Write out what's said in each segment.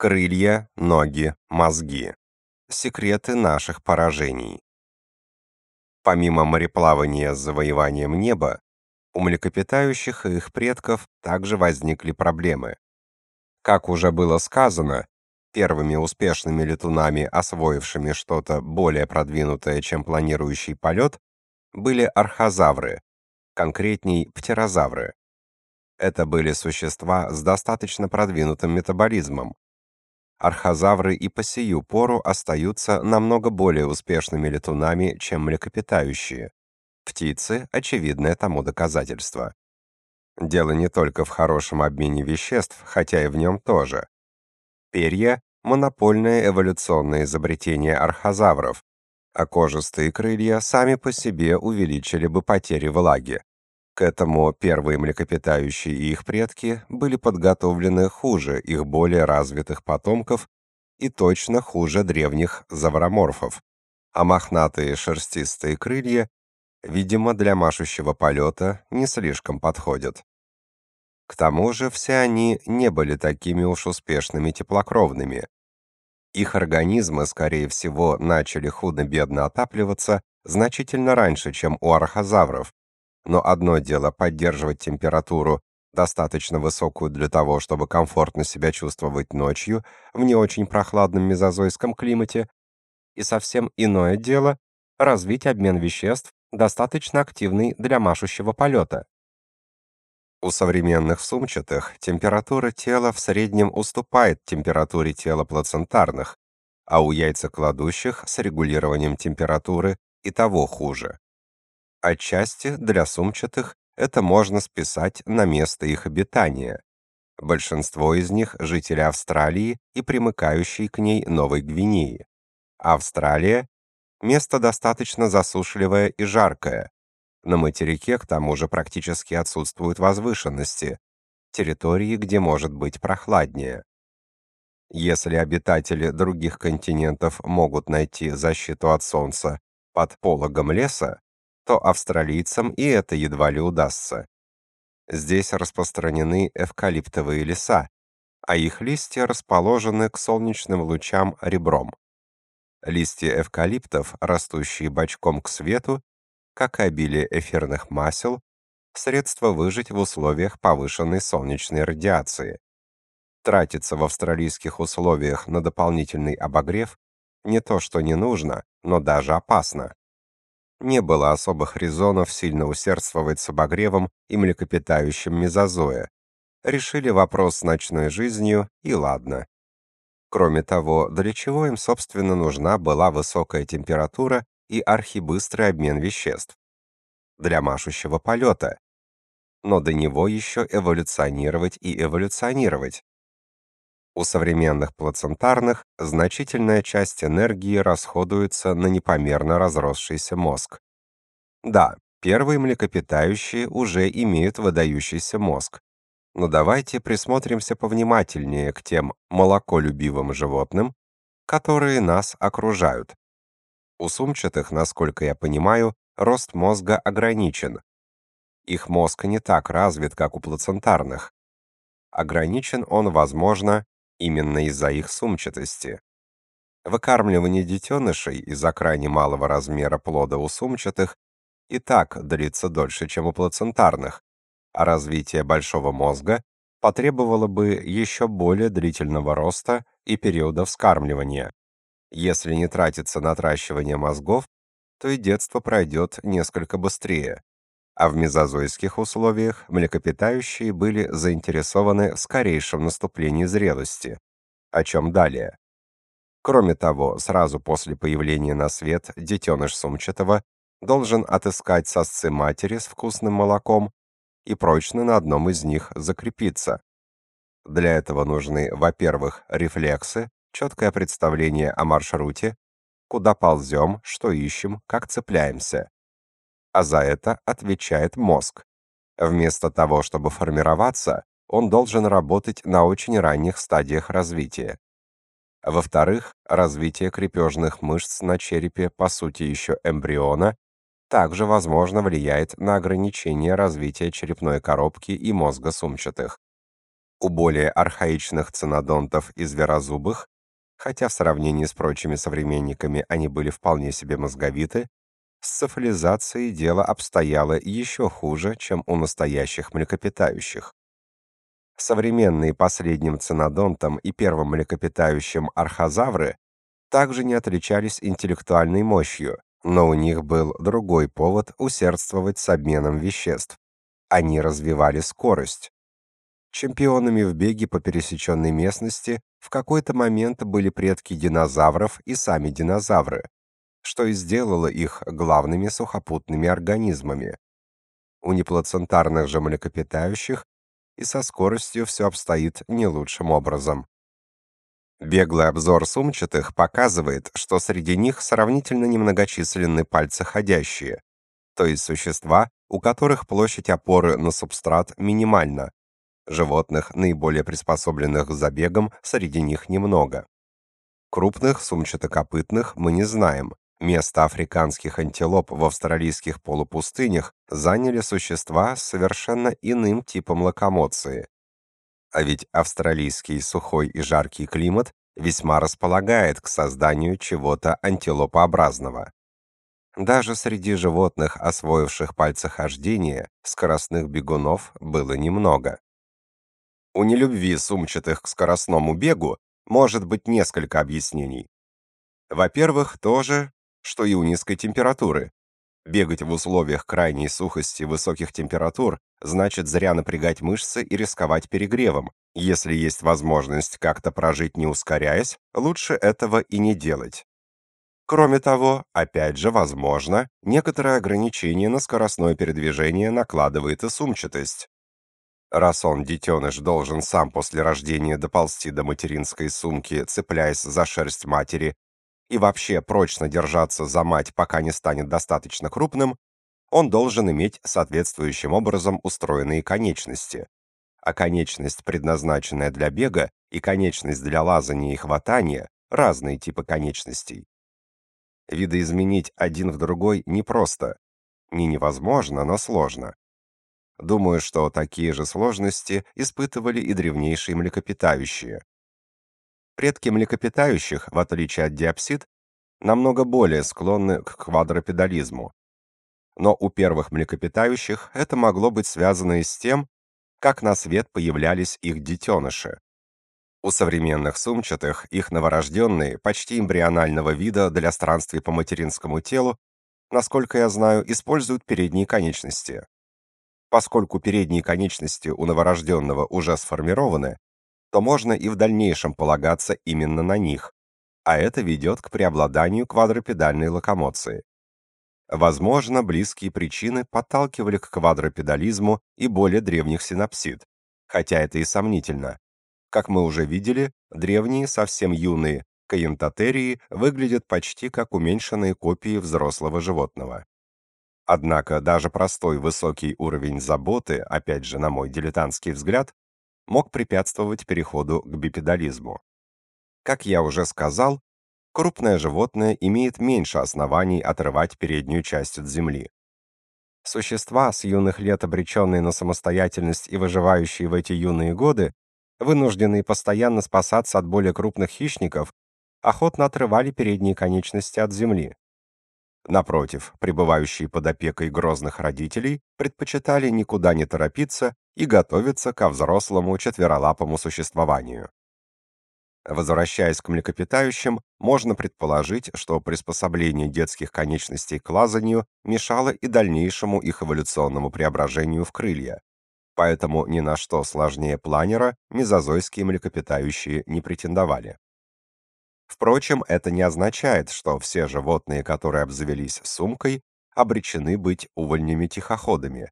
Крылья, ноги, мозги. Секреты наших поражений. Помимо мореплавания с завоеванием неба, у млекопитающих и их предков также возникли проблемы. Как уже было сказано, первыми успешными летунами, освоившими что-то более продвинутое, чем планирующий полет, были архозавры, конкретней птерозавры. Это были существа с достаточно продвинутым метаболизмом. Архозавры и по сию пору остаются намного более успешными летунами, чем млекопитающие. Птицы – очевидное тому доказательство. Дело не только в хорошем обмене веществ, хотя и в нем тоже. Перья – монопольное эволюционное изобретение архозавров, а кожистые крылья сами по себе увеличили бы потери влаги. К этому первые млекопитающие и их предки были подготовлены хуже их более развитых потомков и точно хуже древних завроморфов. А мохнатые шерстистые крылья видимо, для машущего полета не слишком подходят. К тому же все они не были такими уж успешными теплокровными. Их организмы, скорее всего, начали худо-бедно отапливаться значительно раньше, чем у архозавров. Но одно дело поддерживать температуру, достаточно высокую для того, чтобы комфортно себя чувствовать ночью в не очень прохладном мезозойском климате, и совсем иное дело развить обмен веществ достаточно активный для машущего полета. У современных сумчатых температура тела в среднем уступает температуре тела плацентарных, а у яйцекладущих с регулированием температуры и того хуже. Отчасти для сумчатых это можно списать на место их обитания. Большинство из них – жители Австралии и примыкающей к ней Новой Гвинеи. Австралия Место достаточно засушливое и жаркое. На материке к тому же практически отсутствуют возвышенности, территории, где может быть прохладнее. Если обитатели других континентов могут найти защиту от солнца под пологом леса, то австралийцам и это едва ли удастся. Здесь распространены эвкалиптовые леса, а их листья расположены к солнечным лучам ребром. Листья эвкалиптов, растущие бочком к свету, как обилие эфирных масел, средство выжить в условиях повышенной солнечной радиации. Тратиться в австралийских условиях на дополнительный обогрев не то что не нужно, но даже опасно. Не было особых резонов сильно усердствовать с обогревом и млекопитающим мезозоя. Решили вопрос с ночной жизнью, и ладно. Кроме того, для чего им, собственно, нужна была высокая температура и архибыстрый обмен веществ? Для машущего полета. Но до него еще эволюционировать и эволюционировать. У современных плацентарных значительная часть энергии расходуется на непомерно разросшийся мозг. Да, первые млекопитающие уже имеют выдающийся мозг, но давайте присмотримся повнимательнее к тем молоколюбивым животным, которые нас окружают. У сумчатых, насколько я понимаю, рост мозга ограничен. Их мозг не так развит, как у плацентарных. Ограничен он, возможно, именно из-за их сумчатости. Выкармливание детенышей из-за крайне малого размера плода у сумчатых и так длится дольше, чем у плацентарных, а развитие большого мозга потребовало бы еще более длительного роста и периода вскармливания. Если не тратиться на отращивание мозгов, то и детство пройдет несколько быстрее. А в мезозойских условиях млекопитающие были заинтересованы в скорейшем наступлении зрелости. О чем далее? Кроме того, сразу после появления на свет детеныш сумчатого должен отыскать сосцы матери с вкусным молоком и прочно на одном из них закрепиться. Для этого нужны, во-первых, рефлексы, четкое представление о маршруте, куда ползем, что ищем, как цепляемся. А за это отвечает мозг. Вместо того, чтобы формироваться, он должен работать на очень ранних стадиях развития. Во-вторых, развитие крепежных мышц на черепе, по сути еще эмбриона, также, возможно, влияет на ограничение развития черепной коробки и мозга сумчатых. У более архаичных цинодонтов и зверозубых, хотя в сравнении с прочими современниками они были вполне себе мозговиты, с цифализацией дело обстояло еще хуже, чем у настоящих млекопитающих. Современные последним цинодонтам и первым млекопитающим архозавры также не отличались интеллектуальной мощью, но у них был другой повод усердствовать с обменом веществ. Они развивали скорость. Чемпионами в беге по пересеченной местности в какой-то момент были предки динозавров и сами динозавры, что и сделало их главными сухопутными организмами. У неплацентарных же млекопитающих и со скоростью все обстоит не лучшим образом. Беглый обзор сумчатых показывает, что среди них сравнительно немногочисленны пальцеходящие, то есть существа, у которых площадь опоры на субстрат минимальна. Животных, наиболее приспособленных к забегам, среди них немного. Крупных сумчатокопытных мы не знаем. Место африканских антилоп в австралийских полупустынях заняли существа с совершенно иным типом локомоции. А ведь австралийский сухой и жаркий климат весьма располагает к созданию чего-то антилопообразного. Даже среди животных, освоивших пальцехождение, скоростных бегунов было немного. У нелюбви сумчатых к скоростному бегу может быть несколько объяснений. Во-первых, то же, что и у низкой температуры. Бегать в условиях крайней сухости высоких температур значит зря напрягать мышцы и рисковать перегревом. Если есть возможность как-то прожить не ускоряясь, лучше этого и не делать. Кроме того, опять же, возможно, некоторое ограничение на скоростное передвижение накладывает и сумчатость. Раз он, детеныш, должен сам после рождения доползти до материнской сумки, цепляясь за шерсть матери, и вообще прочно держаться за мать, пока не станет достаточно крупным, он должен иметь соответствующим образом устроенные конечности. А конечность, предназначенная для бега, и конечность для лазания и хватания – разные типы конечностей. Видоизменить один в другой непросто. Не невозможно, но сложно. Думаю, что такие же сложности испытывали и древнейшие млекопитающие. Предки млекопитающих, в отличие от диапсид, намного более склонны к квадропедализму. Но у первых млекопитающих это могло быть связано и с тем, как на свет появлялись их детеныши. У современных сумчатых их новорожденные, почти эмбрионального вида для странствий по материнскому телу, насколько я знаю, используют передние конечности. Поскольку передние конечности у новорожденного уже сформированы, то можно и в дальнейшем полагаться именно на них, а это ведет к преобладанию квадропедальной локомоции. Возможно, близкие причины подталкивали к квадропедализму и более древних синапсид, хотя это и сомнительно. Как мы уже видели, древние, совсем юные каентотерии выглядят почти как уменьшенные копии взрослого животного. Однако даже простой высокий уровень заботы, опять же, на мой дилетантский взгляд, мог препятствовать переходу к бипедализму. Как я уже сказал, крупное животное имеет меньше оснований отрывать переднюю часть от земли. Существа, с юных лет обреченные на самостоятельность и выживающие в эти юные годы, вынужденные постоянно спасаться от более крупных хищников, охотно отрывали передние конечности от земли. Напротив, пребывающие под опекой грозных родителей предпочитали никуда не торопиться и готовиться ко взрослому четверолапому существованию. Возвращаясь к млекопитающим, можно предположить, что приспособление детских конечностей к лазанию мешало и дальнейшему их эволюционному преображению в крылья. Поэтому ни на что сложнее планера мезозойские млекопитающие не претендовали. Впрочем, это не означает, что все животные, которые обзавелись сумкой, обречены быть увольнями-тихоходами.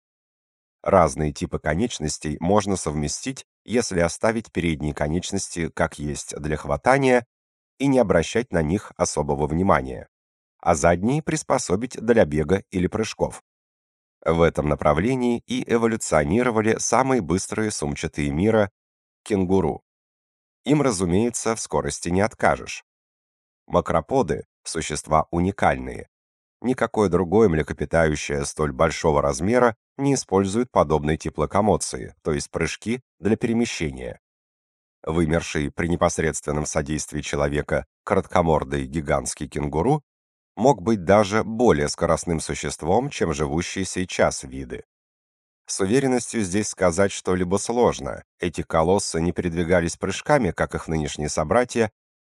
Разные типы конечностей можно совместить, если оставить передние конечности как есть для хватания и не обращать на них особого внимания, а задние приспособить для бега или прыжков. В этом направлении и эволюционировали самые быстрые сумчатые мира – кенгуру. Им, разумеется, в скорости не откажешь. Макроподы – существа уникальные. никакое другое млекопитающее столь большого размера не использует подобный тип локомоции, то есть прыжки для перемещения. Вымерший при непосредственном содействии человека краткомордый гигантский кенгуру мог быть даже более скоростным существом, чем живущие сейчас виды. С уверенностью здесь сказать что-либо сложно. Эти колоссы не передвигались прыжками, как их нынешние собратья,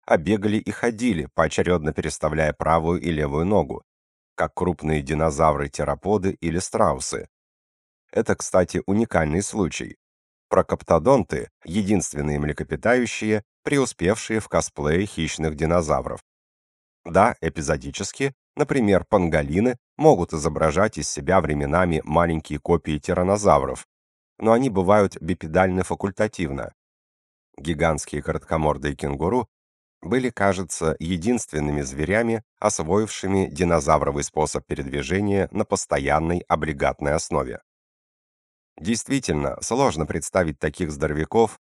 а бегали и ходили, поочередно переставляя правую и левую ногу, как крупные динозавры-тераподы или страусы. Это, кстати, уникальный случай. Прокоптодонты — единственные млекопитающие, преуспевшие в косплее хищных динозавров. Да, эпизодически, например, панголины могут изображать из себя временами маленькие копии тираннозавров, но они бывают бипедальны факультативно. Гигантские короткомордые кенгуру были, кажется, единственными зверями, освоившими динозавровый способ передвижения на постоянной облигатной основе. Действительно, сложно представить таких здоровяков,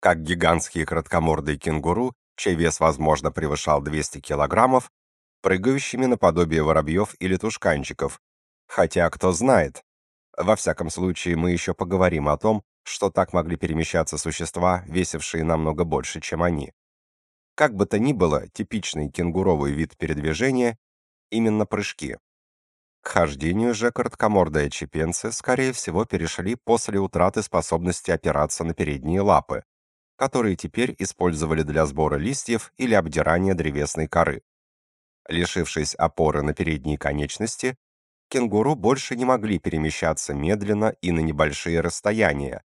как гигантские краткомордые кенгуру, чей вес, возможно, превышал 200 килограммов, прыгающими наподобие воробьев или тушканчиков. Хотя, кто знает. Во всяком случае, мы еще поговорим о том, что так могли перемещаться существа, весившие намного больше, чем они. Как бы то ни было, типичный кенгуровый вид передвижения именно прыжки. К хождению же короткомордые чепенцы, скорее всего, перешли после утраты способности опираться на передние лапы, которые теперь использовали для сбора листьев или обдирания древесной коры. Лишившись опоры на передние конечности, кенгуру больше не могли перемещаться медленно и на небольшие расстояния,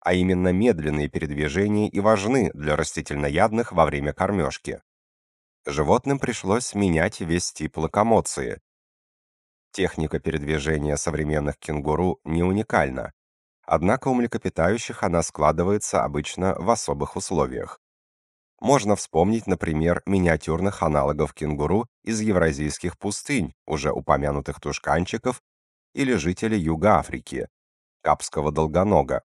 а именно медленные передвижения и важны для растительноядных во время кормежки. Животным пришлось менять весь тип локомоции, Техника передвижения современных кенгуру не уникальна, однако у млекопитающих она складывается обычно в особых условиях. Можно вспомнить, например, миниатюрных аналогов кенгуру из евразийских пустынь, уже упомянутых тушканчиков, или жителей Юга Африки, капского долгонога.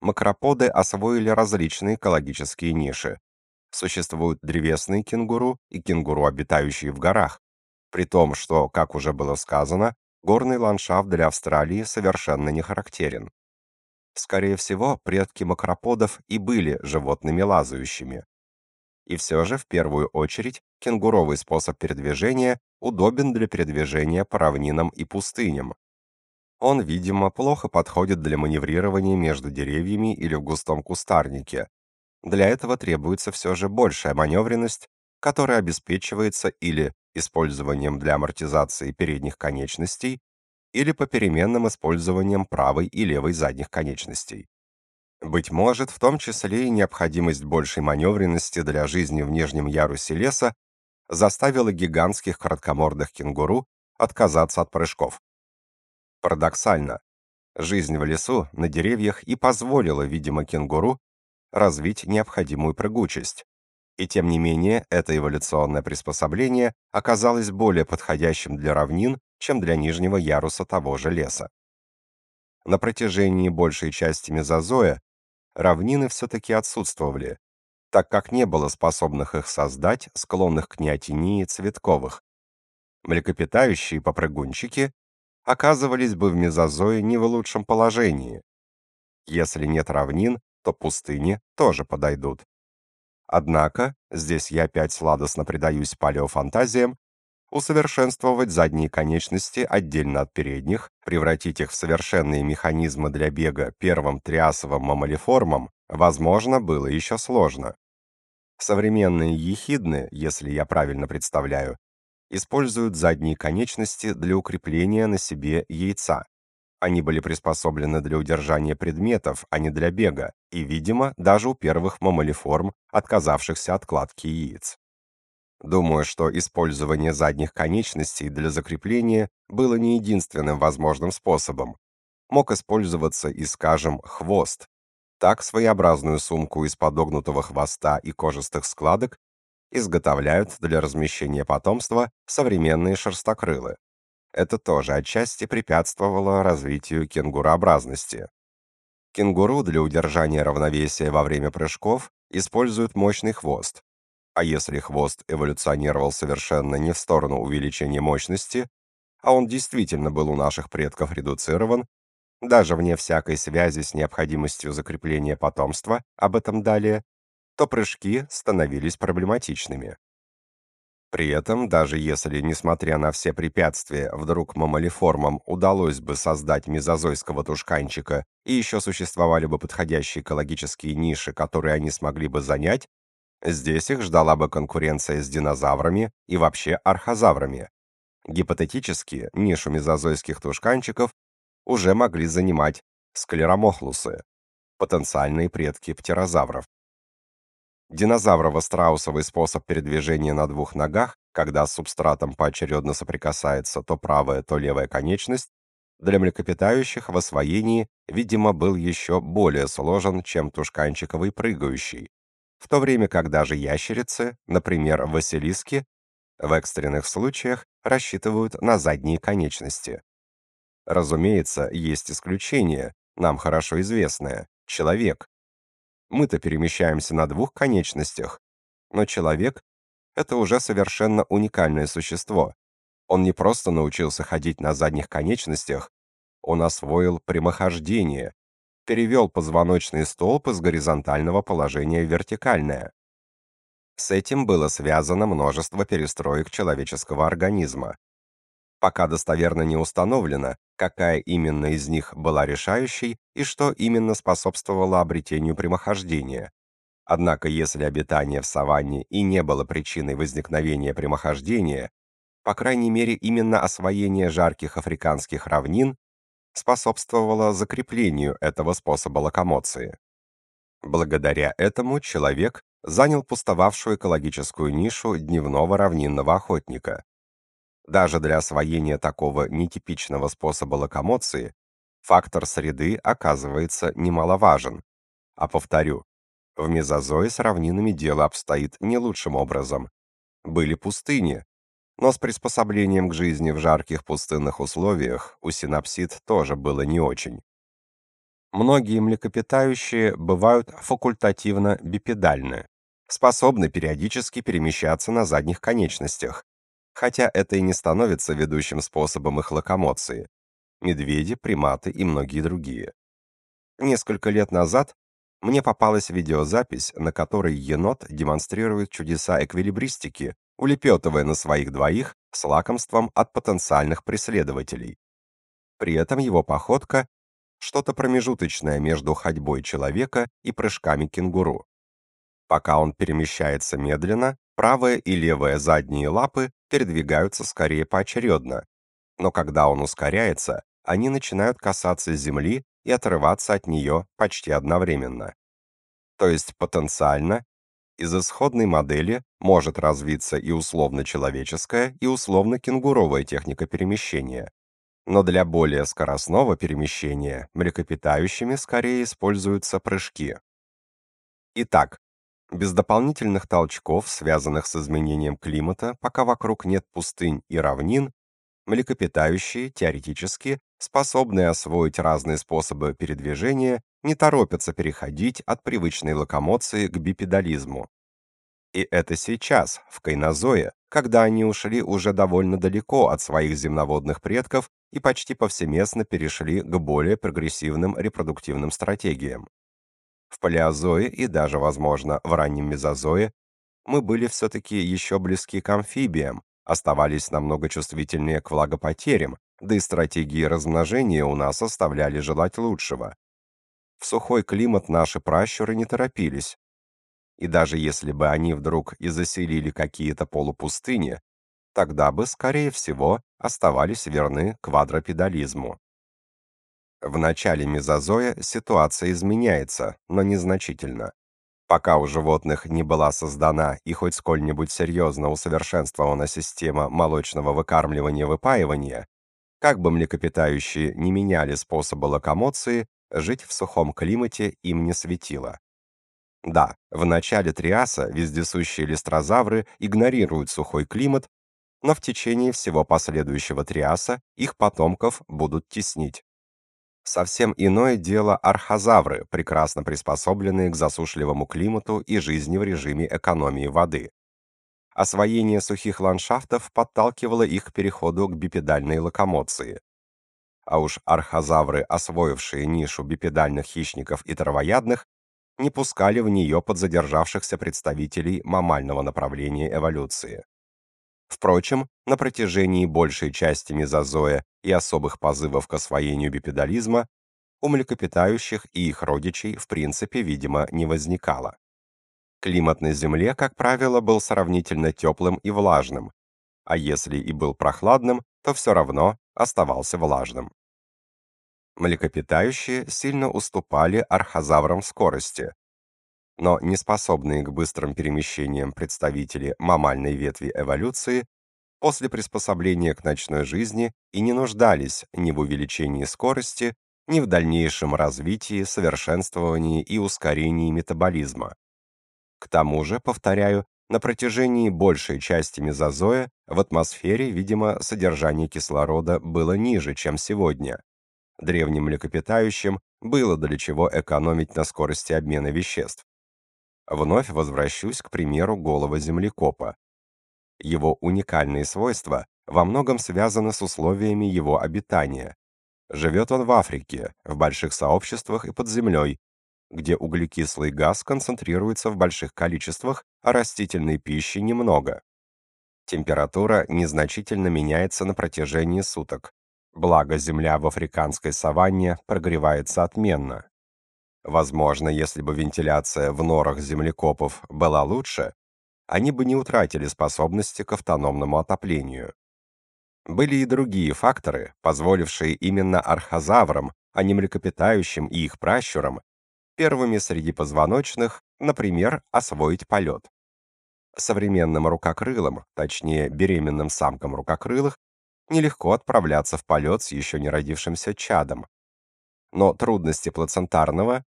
Макроподы освоили различные экологические ниши. Существуют древесные кенгуру и кенгуру, обитающие в горах, при том, что, как уже было сказано, горный ландшафт для Австралии совершенно не характерен. Скорее всего, предки макроподов и были животными лазающими. И все же, в первую очередь, кенгуровый способ передвижения удобен для передвижения по равнинам и пустыням. Он, видимо, плохо подходит для маневрирования между деревьями или в густом кустарнике. Для этого требуется все же большая маневренность, которая обеспечивается или использованием для амортизации передних конечностей или попеременным использованием правой и левой задних конечностей. Быть может, в том числе и необходимость большей маневренности для жизни в нижнем ярусе леса заставила гигантских короткомордых кенгуру отказаться от прыжков. Парадоксально, жизнь в лесу на деревьях и позволила, видимо, кенгуру развить необходимую прыгучесть, и тем не менее, это эволюционное приспособление оказалось более подходящим для равнин, чем для нижнего яруса того же леса. На протяжении большей части мезозоя равнины все-таки отсутствовали, так как не было способных их создать, склонных к неотении цветковых. Млекопитающие попрыгунчики оказывались бы в мезозое не в лучшем положении. Если нет равнин, то пустыни тоже подойдут. Однако, здесь я опять сладостно предаюсь палеофантазиям, усовершенствовать задние конечности отдельно от передних, превратить их в совершенные механизмы для бега первым триасовым мамалиформом, возможно, было еще сложно. Современные ехидны, если я правильно представляю, используют задние конечности для укрепления на себе яйца, они были приспособлены для удержания предметов, а не для бега, и, видимо, даже у первых мамалиформ, отказавшихся от кладки яиц. Думаю, что использование задних конечностей для закрепления было не единственным возможным способом. Мог использоваться и, скажем, хвост. Так своеобразную сумку из подогнутого хвоста и кожистых складок изготовляют для размещения потомства современные шерстокрылы. Это тоже отчасти препятствовало развитию кенгурообразности. Кенгуру для удержания равновесия во время прыжков используют мощный хвост. А если хвост эволюционировал совершенно не в сторону увеличения мощности, а он действительно был у наших предков редуцирован, даже вне всякой связи с необходимостью закрепления потомства, об этом далее, то прыжки становились проблематичными. При этом, даже если, несмотря на все препятствия, вдруг мамалиформам удалось бы создать мезозойского тушканчика и еще существовали бы подходящие экологические ниши, которые они смогли бы занять, здесь их ждала бы конкуренция с динозаврами и вообще архозаврами. Гипотетически, нишу мезозойских тушканчиков уже могли занимать склеромохлусы, потенциальные предки птерозавров. Динозаврово-страусовый способ передвижения на двух ногах, когда с субстратом поочередно соприкасается то правая, то левая конечность, для млекопитающих в освоении, видимо, был еще более сложен, чем тушканчиковый прыгающий, в то время как даже ящерицы, например, василиски, в экстренных случаях рассчитывают на задние конечности. Разумеется, есть исключение, нам хорошо известное – человек, мы-то перемещаемся на двух конечностях, но человек — это уже совершенно уникальное существо. Он не просто научился ходить на задних конечностях, он освоил прямохождение, перевел позвоночный столб из горизонтального положения в вертикальное. С этим было связано множество перестроек человеческого организма. Пока достоверно не установлено, какая именно из них была решающей и что именно способствовало обретению прямохождения. Однако, если обитание в саванне и не было причиной возникновения прямохождения, по крайней мере, именно освоение жарких африканских равнин способствовало закреплению этого способа локомоции. Благодаря этому человек занял пустовавшую экологическую нишу дневного равнинного охотника. Даже для освоения такого нетипичного способа локомоции фактор среды оказывается немаловажен. А повторю, в мезозое с равнинами дело обстоит не лучшим образом. Были пустыни, но с приспособлением к жизни в жарких пустынных условиях у синапсид тоже было не очень. Многие млекопитающие бывают факультативно бипедальны, способны периодически перемещаться на задних конечностях, хотя это и не становится ведущим способом их локомоции. Медведи, приматы и многие другие. Несколько лет назад мне попалась видеозапись, на которой енот демонстрирует чудеса эквилибристики, улепетывая на своих двоих с лакомством от потенциальных преследователей. При этом его походка что-то промежуточное между ходьбой человека и прыжками кенгуру. Пока он перемещается медленно, правая и левая задние лапы передвигаются скорее поочередно, но когда он ускоряется, они начинают касаться земли и отрываться от нее почти одновременно. То есть потенциально из исходной модели может развиться и условно-человеческая, и условно-кенгуровая техника перемещения. Но для более скоростного перемещения млекопитающими скорее используются прыжки. Итак, без дополнительных толчков, связанных с изменением климата, пока вокруг нет пустынь и равнин, млекопитающие, теоретически, способные освоить разные способы передвижения, не торопятся переходить от привычной локомоции к бипедализму. И это сейчас, в кайнозое, когда они ушли уже довольно далеко от своих земноводных предков и почти повсеместно перешли к более прогрессивным репродуктивным стратегиям. В палеозое и даже, возможно, в раннем мезозое мы были все-таки еще близки к амфибиям, оставались намного чувствительнее к влагопотерям, да и стратегии размножения у нас оставляли желать лучшего. В сухой климат наши пращуры не торопились. И даже если бы они вдруг и заселили какие-то полупустыни, тогда бы, скорее всего, оставались верны квадропедализму. В начале мезозоя ситуация изменяется, но незначительно. Пока у животных не была создана и хоть сколь-нибудь серьезно усовершенствована система молочного выкармливания-выпаивания, как бы млекопитающие не меняли способы локомоции, жить в сухом климате им не светило. Да, в начале триаса вездесущие листрозавры игнорируют сухой климат, но в течение всего последующего триаса их потомков будут теснить. Совсем иное дело архозавры, прекрасно приспособленные к засушливому климату и жизни в режиме экономии воды. освоение сухих ландшафтов подталкивало их к переходу к бипедальной локомоции. А уж архозавры, освоившие нишу бипедальных хищников и травоядных, не пускали в нее подзадержавшихся представителей мамального направления эволюции. Впрочем, на протяжении большей части мезозоя и особых позывов к освоению бипедализма у млекопитающих и их родичей в принципе, видимо, не возникало. Климат на Земле, как правило, был сравнительно теплым и влажным, а если и был прохладным, то все равно оставался влажным. Млекопитающие сильно уступали архозаврам скорости, но неспособные к быстрым перемещениям представители мамальной ветви эволюции после приспособления к ночной жизни и не нуждались ни в увеличении скорости, ни в дальнейшем развитии, совершенствовании и ускорении метаболизма. К тому же, повторяю, на протяжении большей части мезозоя в атмосфере, видимо, содержание кислорода было ниже, чем сегодня. Древним млекопитающим было для чего экономить на скорости обмена веществ. Вновь возвращусь к примеру голого землекопа. Его уникальные свойства во многом связаны с условиями его обитания. Живет он в Африке, в больших сообществах и под землей, где углекислый газ концентрируется в больших количествах, а растительной пищи немного. Температура незначительно меняется на протяжении суток. Благо земля в африканской саванне прогревается отменно. Возможно, если бы вентиляция в норах землекопов была лучше, они бы не утратили способности к автономному отоплению. Были и другие факторы, позволившие именно архозаврам, а не млекопитающим и их пращурам, первыми среди позвоночных, например, освоить полет. Современным рукокрылым, точнее беременным самкам рукокрылых, нелегко отправляться в полет с еще не родившимся чадом. Но трудности плацентарного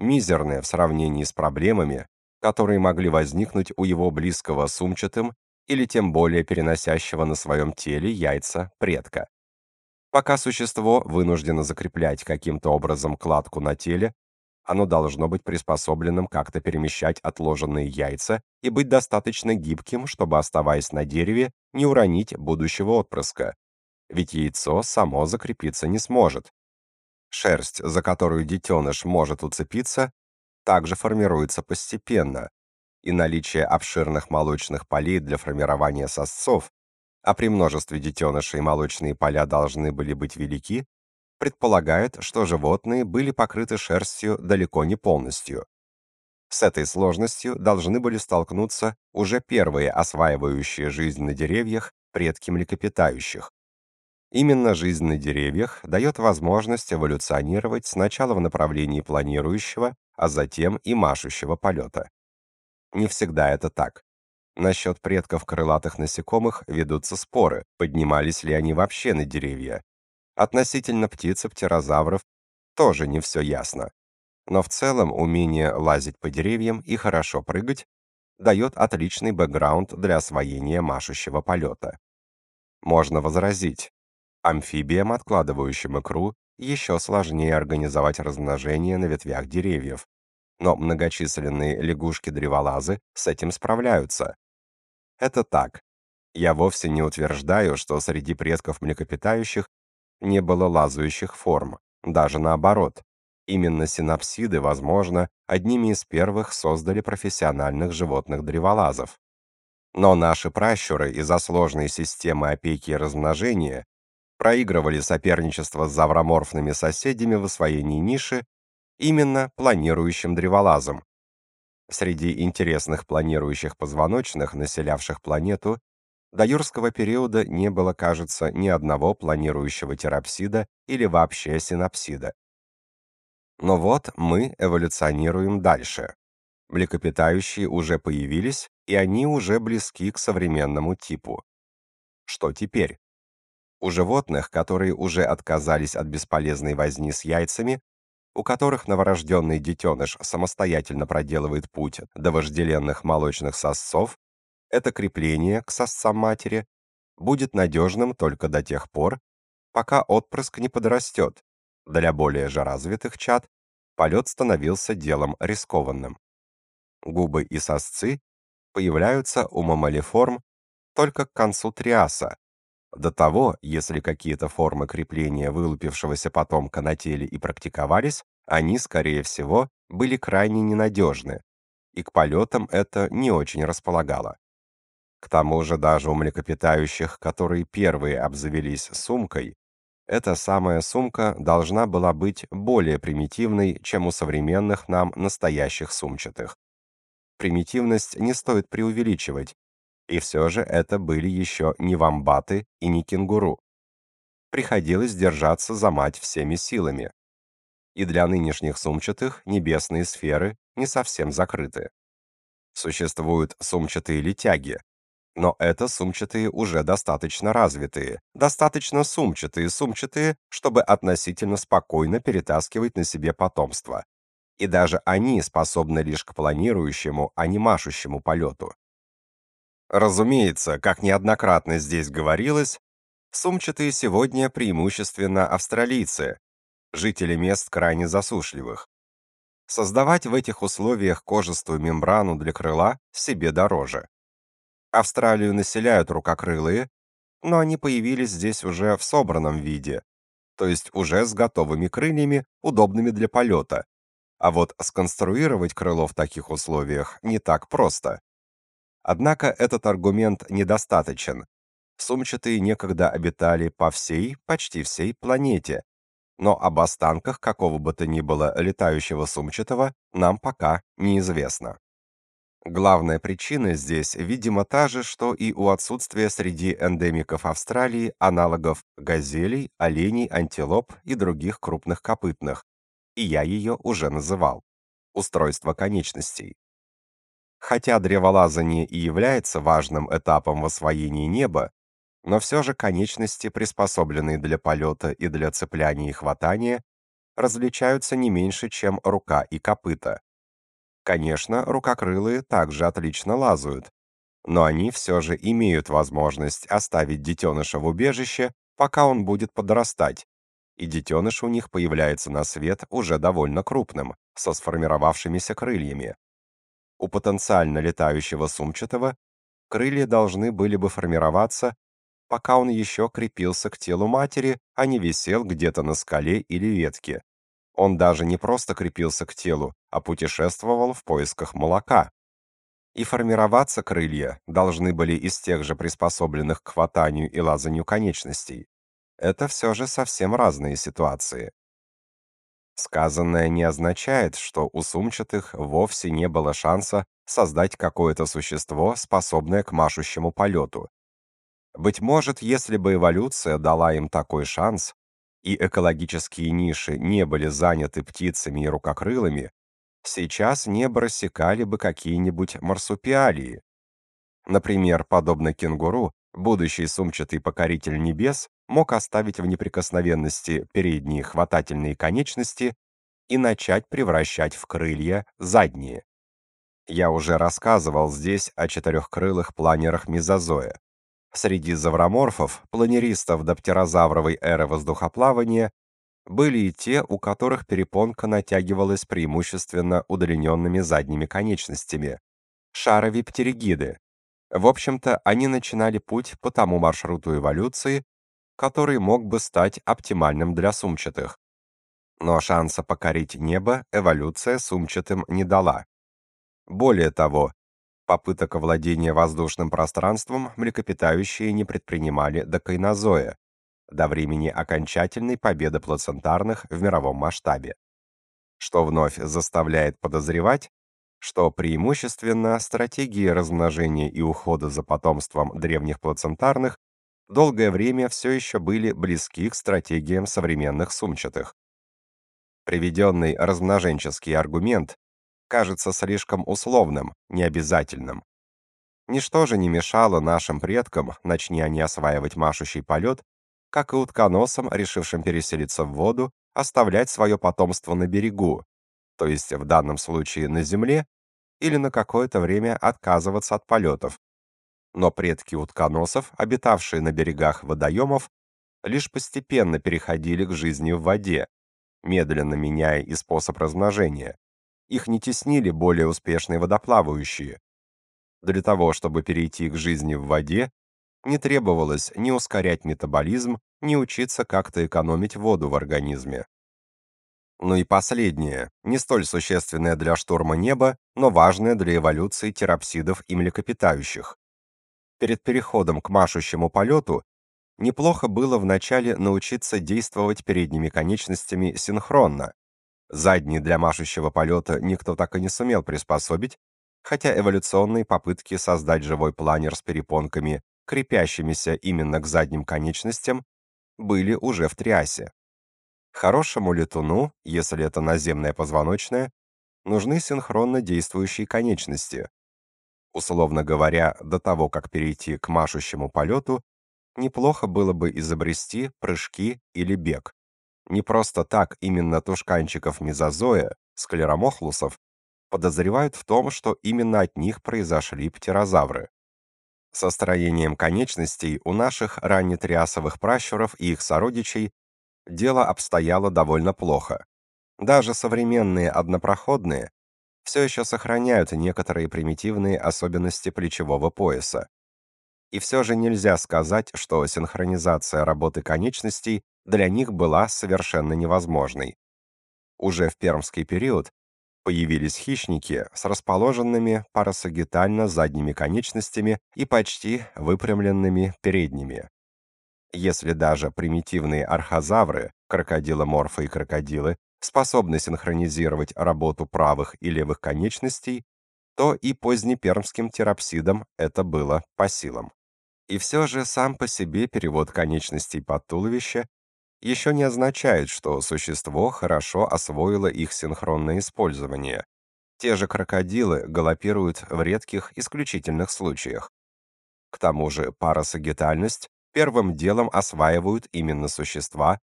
мизерные в сравнении с проблемами, которые могли возникнуть у его близкого сумчатым или тем более переносящего на своем теле яйца предка. Пока существо вынуждено закреплять каким-то образом кладку на теле, оно должно быть приспособленным как-то перемещать отложенные яйца и быть достаточно гибким, чтобы, оставаясь на дереве, не уронить будущего отпрыска. Ведь яйцо само закрепиться не сможет, Шерсть, за которую детеныш может уцепиться, также формируется постепенно, и наличие обширных молочных полей для формирования сосцов, а при множестве детенышей молочные поля должны были быть велики, предполагает, что животные были покрыты шерстью далеко не полностью. С этой сложностью должны были столкнуться уже первые осваивающие жизнь на деревьях предки млекопитающих. Именно жизнь на деревьях дает возможность эволюционировать сначала в направлении планирующего, а затем и машущего полета. Не всегда это так. Насчет предков крылатых насекомых ведутся споры, поднимались ли они вообще на деревья. Относительно птиц и птерозавров тоже не все ясно. Но в целом умение лазить по деревьям и хорошо прыгать дает отличный бэкграунд для освоения машущего полета. Можно возразить, Амфибиям, откладывающим икру, еще сложнее организовать размножение на ветвях деревьев. Но многочисленные лягушки-древолазы с этим справляются. Это так. Я вовсе не утверждаю, что среди предков млекопитающих не было лазающих форм. Даже наоборот. Именно синапсиды, возможно, одними из первых создали профессиональных животных-древолазов. Но наши пращуры из-за сложной системы опеки и размножения проигрывали соперничество с завроморфными соседями в освоении ниши именно планирующим древолазам. Среди интересных планирующих позвоночных, населявших планету, до юрского периода не было, кажется, ни одного планирующего терапсида или вообще синапсида. Но вот мы эволюционируем дальше. Млекопитающие уже появились, и они уже близки к современному типу. Что теперь? У животных, которые уже отказались от бесполезной возни с яйцами, у которых новорожденный детеныш самостоятельно проделывает путь до вожделенных молочных сосцов, это крепление к сосцам матери будет надежным только до тех пор, пока отпрыск не подрастет. Для более же развитых чад полет становился делом рискованным. Губы и сосцы появляются у маммалиформ только к концу триаса. До того, если какие-то формы крепления вылупившегося потомка на теле и практиковались, они, скорее всего, были крайне ненадежны, и к полетам это не очень располагало. К тому же даже у млекопитающих, которые первые обзавелись сумкой, эта самая сумка должна была быть более примитивной, чем у современных нам настоящих сумчатых. Примитивность не стоит преувеличивать, и все же это были еще не вамбаты и не кенгуру. Приходилось держаться за мать всеми силами. И для нынешних сумчатых небесные сферы не совсем закрыты. Существуют сумчатые летяги, но это сумчатые уже достаточно развитые, достаточно сумчатые-сумчатые, чтобы относительно спокойно перетаскивать на себе потомство. И даже они способны лишь к планирующему, а не машущему полету. Разумеется, как неоднократно здесь говорилось, сумчатые сегодня преимущественно австралийцы, жители мест крайне засушливых. Создавать в этих условиях кожистую мембрану для крыла себе дороже. Австралию населяют рукокрылые, но они появились здесь уже в собранном виде, то есть уже с готовыми крыльями, удобными для полета. А вот сконструировать крыло в таких условиях не так просто. Однако этот аргумент недостаточен. Сумчатые некогда обитали по всей, почти всей планете, но об останках какого бы то ни было летающего сумчатого нам пока неизвестно. Главная причина здесь, видимо, та же, что и у отсутствия среди эндемиков Австралии аналогов газелей, оленей, антилоп и других крупных копытных. И я ее уже называл. Устройство конечностей. Хотя древолазание и является важным этапом в освоении неба, но все же конечности, приспособленные для полета и для цепляния и хватания, различаются не меньше, чем рука и копыта. Конечно, рукокрылые также отлично лазают, но они все же имеют возможность оставить детеныша в убежище, пока он будет подрастать, и детеныш у них появляется на свет уже довольно крупным, со сформировавшимися крыльями. У потенциально летающего сумчатого крылья должны были бы формироваться, пока он еще крепился к телу матери, а не висел где-то на скале или ветке. Он даже не просто крепился к телу, а путешествовал в поисках молока. И формироваться крылья должны были из тех же приспособленных к хватанию и лазанию конечностей. Это все же совсем разные ситуации. Сказанное не означает, что у сумчатых вовсе не было шанса создать какое-то существо, способное к машущему полету. Быть может, если бы эволюция дала им такой шанс, и экологические ниши не были заняты птицами и рукокрылыми, сейчас небо рассекали бы какие-нибудь марсупиалии. Например, подобно кенгуру, будущий сумчатый покоритель небес мог оставить в неприкосновенности передние хватательные конечности и начать превращать в крылья задние. Я уже рассказывал здесь о четырехкрылых планерах мезозоя. Среди завроморфов, планеристов до птерозавровой эры воздухоплавания, были и те, у которых перепонка натягивалась преимущественно удлиненными задними конечностями. Шаровиптеригиды. В общем-то, они начинали путь по тому маршруту эволюции, который мог бы стать оптимальным для сумчатых. Но шанса покорить небо эволюция сумчатым не дала. Более того, Попыток овладения воздушным пространством млекопитающие не предпринимали до кайнозоя, до времени окончательной победы плацентарных в мировом масштабе. Что вновь заставляет подозревать, что преимущественно стратегии размножения и ухода за потомством древних плацентарных долгое время все еще были близки к стратегиям современных сумчатых. Приведенный размноженческий аргумент кажется слишком условным, необязательным. Ничто же не мешало нашим предкам, начни они осваивать машущий полет, как и утконосам, решившим переселиться в воду, оставлять свое потомство на берегу, то есть в данном случае на земле, или на какое-то время отказываться от полетов. Но предки утконосов, обитавшие на берегах водоемов, лишь постепенно переходили к жизни в воде, медленно меняя и способ размножения их не теснили более успешные водоплавающие. Для того, чтобы перейти к жизни в воде, не требовалось ни ускорять метаболизм, ни учиться как-то экономить воду в организме. Ну и последнее, не столь существенное для штурма неба, но важное для эволюции терапсидов и млекопитающих. Перед переходом к машущему полету неплохо было вначале научиться действовать передними конечностями синхронно. Задние для машущего полета никто так и не сумел приспособить, хотя эволюционные попытки создать живой планер с перепонками, крепящимися именно к задним конечностям, были уже в Триасе. Хорошему летуну, если это наземная позвоночная, нужны синхронно действующие конечности. Условно говоря, до того, как перейти к машущему полету, неплохо было бы изобрести прыжки или бег. Не просто так именно тушканчиков мезозоя, склеромохлусов, подозревают в том, что именно от них произошли птерозавры. Со строением конечностей у наших раннетриасовых пращуров и их сородичей дело обстояло довольно плохо. Даже современные однопроходные все еще сохраняют некоторые примитивные особенности плечевого пояса. И все же нельзя сказать, что синхронизация работы конечностей для них была совершенно невозможной. Уже в пермский период появились хищники с расположенными парасагитально задними конечностями и почти выпрямленными передними. Если даже примитивные архозавры, крокодиломорфы и крокодилы, способны синхронизировать работу правых и левых конечностей, то и позднепермским терапсидам это было по силам. И все же сам по себе перевод конечностей под туловище еще не означает, что существо хорошо освоило их синхронное использование. Те же крокодилы галопируют в редких исключительных случаях. К тому же парасагитальность первым делом осваивают именно существа,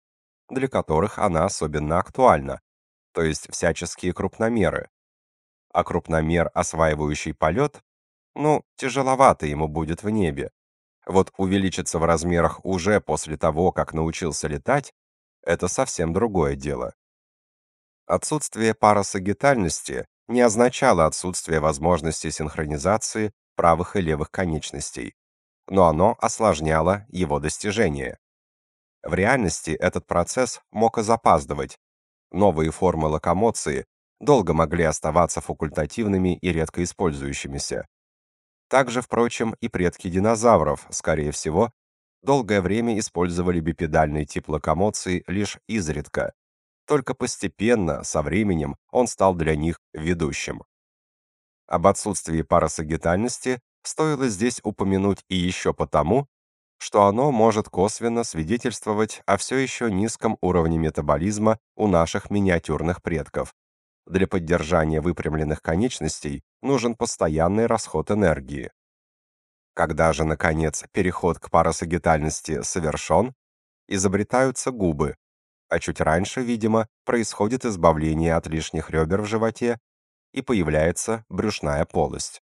для которых она особенно актуальна, то есть всяческие крупномеры. А крупномер, осваивающий полет, ну, тяжеловато ему будет в небе. Вот увеличиться в размерах уже после того, как научился летать, это совсем другое дело. Отсутствие парасагитальности не означало отсутствие возможности синхронизации правых и левых конечностей но оно осложняло его достижение. В реальности этот процесс мог и запаздывать. Новые формы локомоции долго могли оставаться факультативными и редко использующимися. Также, впрочем, и предки динозавров, скорее всего, долгое время использовали бипедальный тип локомоции лишь изредка. Только постепенно, со временем, он стал для них ведущим. Об отсутствии парасагитальности стоило здесь упомянуть и еще потому, что оно может косвенно свидетельствовать о все еще низком уровне метаболизма у наших миниатюрных предков. Для поддержания выпрямленных конечностей нужен постоянный расход энергии. Когда же, наконец, переход к парасагитальности совершен, изобретаются губы, а чуть раньше, видимо, происходит избавление от лишних ребер в животе и появляется брюшная полость.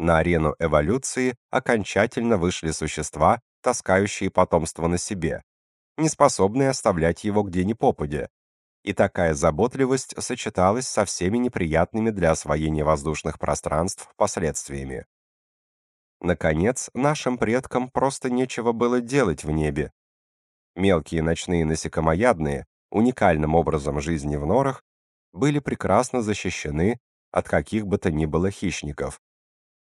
На арену эволюции окончательно вышли существа, таскающие потомство на себе, не способные оставлять его где ни попадя. И такая заботливость сочеталась со всеми неприятными для освоения воздушных пространств последствиями. Наконец, нашим предкам просто нечего было делать в небе. Мелкие ночные насекомоядные, уникальным образом жизни в норах, были прекрасно защищены от каких бы то ни было хищников,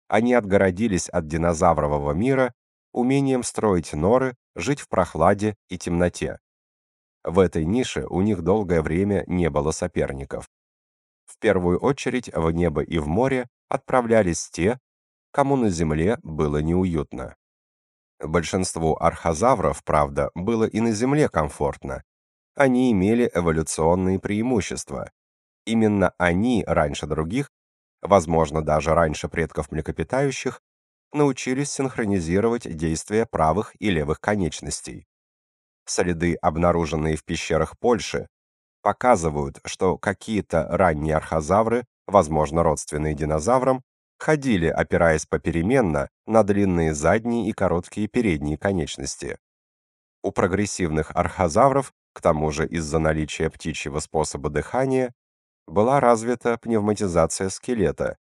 они отгородились от динозаврового мира умением строить норы, жить в прохладе и темноте. В этой нише у них долгое время не было соперников. В первую очередь в небо и в море отправлялись те, кому на земле было неуютно. Большинству архозавров, правда, было и на земле комфортно. Они имели эволюционные преимущества. Именно они раньше других возможно, даже раньше предков млекопитающих, научились синхронизировать действия правых и левых конечностей. Следы, обнаруженные в пещерах Польши, показывают, что какие-то ранние архозавры, возможно, родственные динозаврам, ходили, опираясь попеременно на длинные задние и короткие передние конечности. У прогрессивных архозавров, к тому же из-за наличия птичьего способа дыхания, была развита пневматизация скелета,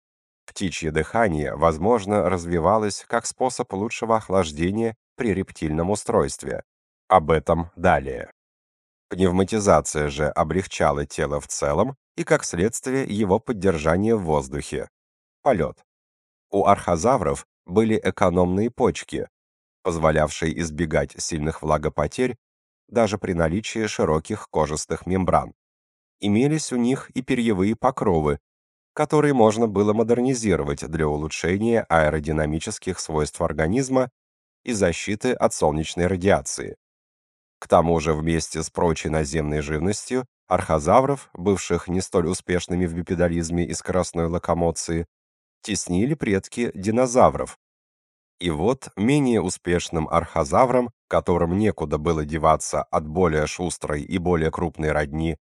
Птичье дыхание, возможно, развивалось как способ лучшего охлаждения при рептильном устройстве. Об этом далее. Пневматизация же облегчала тело в целом и, как следствие, его поддержание в воздухе. Полет. У архозавров были экономные почки, позволявшие избегать сильных влагопотерь даже при наличии широких кожистых мембран. Имелись у них и перьевые покровы, которые можно было модернизировать для улучшения аэродинамических свойств организма и защиты от солнечной радиации. К тому же вместе с прочей наземной живностью архозавров, бывших не столь успешными в бипедализме и скоростной локомоции, теснили предки динозавров. И вот менее успешным архозаврам, которым некуда было деваться от более шустрой и более крупной родни,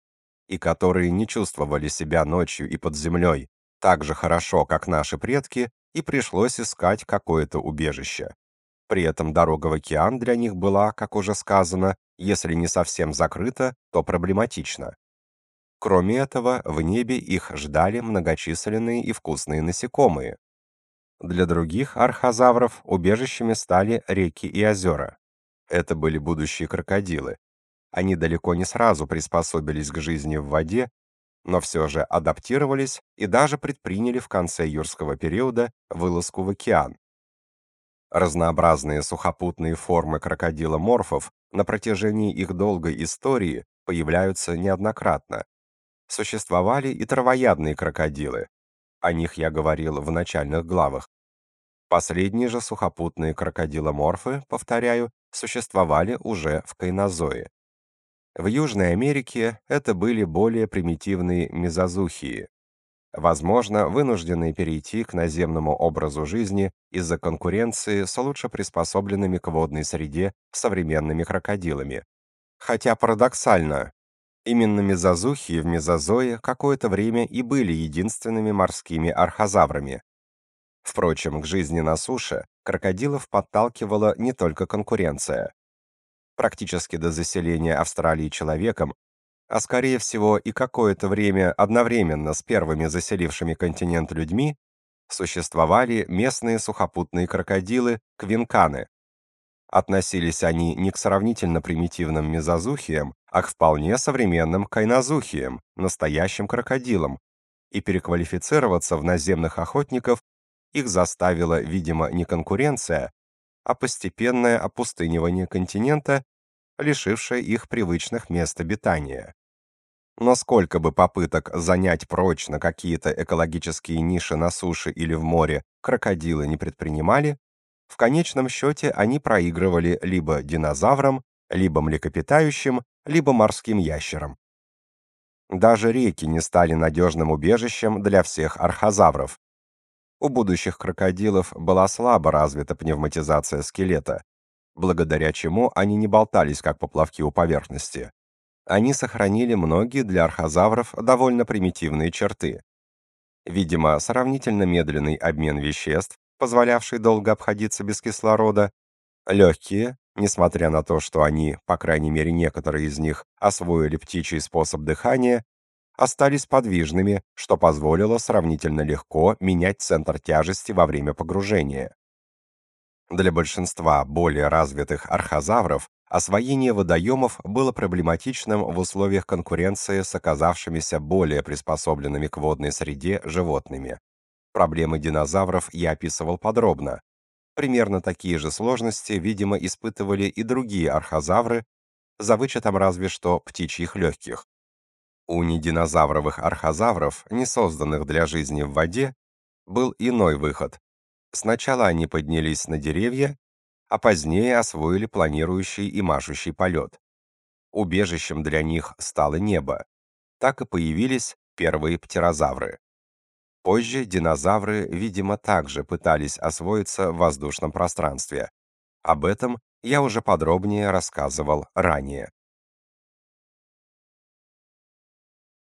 и которые не чувствовали себя ночью и под землей так же хорошо, как наши предки, и пришлось искать какое-то убежище. При этом дорога в океан для них была, как уже сказано, если не совсем закрыта, то проблематична. Кроме этого, в небе их ждали многочисленные и вкусные насекомые. Для других архозавров убежищами стали реки и озера. Это были будущие крокодилы. Они далеко не сразу приспособились к жизни в воде, но все же адаптировались и даже предприняли в конце юрского периода вылазку в океан. Разнообразные сухопутные формы крокодиломорфов на протяжении их долгой истории появляются неоднократно, существовали и травоядные крокодилы. О них я говорил в начальных главах. Последние же сухопутные крокодиломорфы, повторяю, существовали уже в кайнозое. В Южной Америке это были более примитивные мезозухии, возможно, вынужденные перейти к наземному образу жизни из-за конкуренции с лучше приспособленными к водной среде современными крокодилами. Хотя парадоксально, Именно мезозухи в мезозое какое-то время и были единственными морскими архозаврами. Впрочем, к жизни на суше крокодилов подталкивала не только конкуренция. Практически до заселения Австралии человеком, а скорее всего и какое-то время одновременно с первыми заселившими континент людьми, существовали местные сухопутные крокодилы квинканы, Относились они не к сравнительно примитивным мезозухиям, а к вполне современным кайнозухиям, настоящим крокодилам, и переквалифицироваться в наземных охотников их заставила, видимо, не конкуренция, а постепенное опустынивание континента, лишившее их привычных мест обитания. Но сколько бы попыток занять прочно какие-то экологические ниши на суше или в море крокодилы не предпринимали, в конечном счете они проигрывали либо динозаврам, либо млекопитающим, либо морским ящерам. Даже реки не стали надежным убежищем для всех архозавров. У будущих крокодилов была слабо развита пневматизация скелета, благодаря чему они не болтались как поплавки у поверхности. Они сохранили многие для архозавров довольно примитивные черты. Видимо, сравнительно медленный обмен веществ, позволявший долго обходиться без кислорода, легкие, несмотря на то, что они, по крайней мере некоторые из них, освоили птичий способ дыхания, остались подвижными, что позволило сравнительно легко менять центр тяжести во время погружения. Для большинства более развитых архозавров освоение водоемов было проблематичным в условиях конкуренции с оказавшимися более приспособленными к водной среде животными. Проблемы динозавров я описывал подробно. Примерно такие же сложности, видимо, испытывали и другие архозавры, за вычетом разве что птичьих легких. У нединозавровых архозавров, не созданных для жизни в воде, был иной выход. Сначала они поднялись на деревья, а позднее освоили планирующий и машущий полет. Убежищем для них стало небо. Так и появились первые птерозавры. Позже динозавры, видимо, также пытались освоиться в воздушном пространстве. Об этом я уже подробнее рассказывал ранее.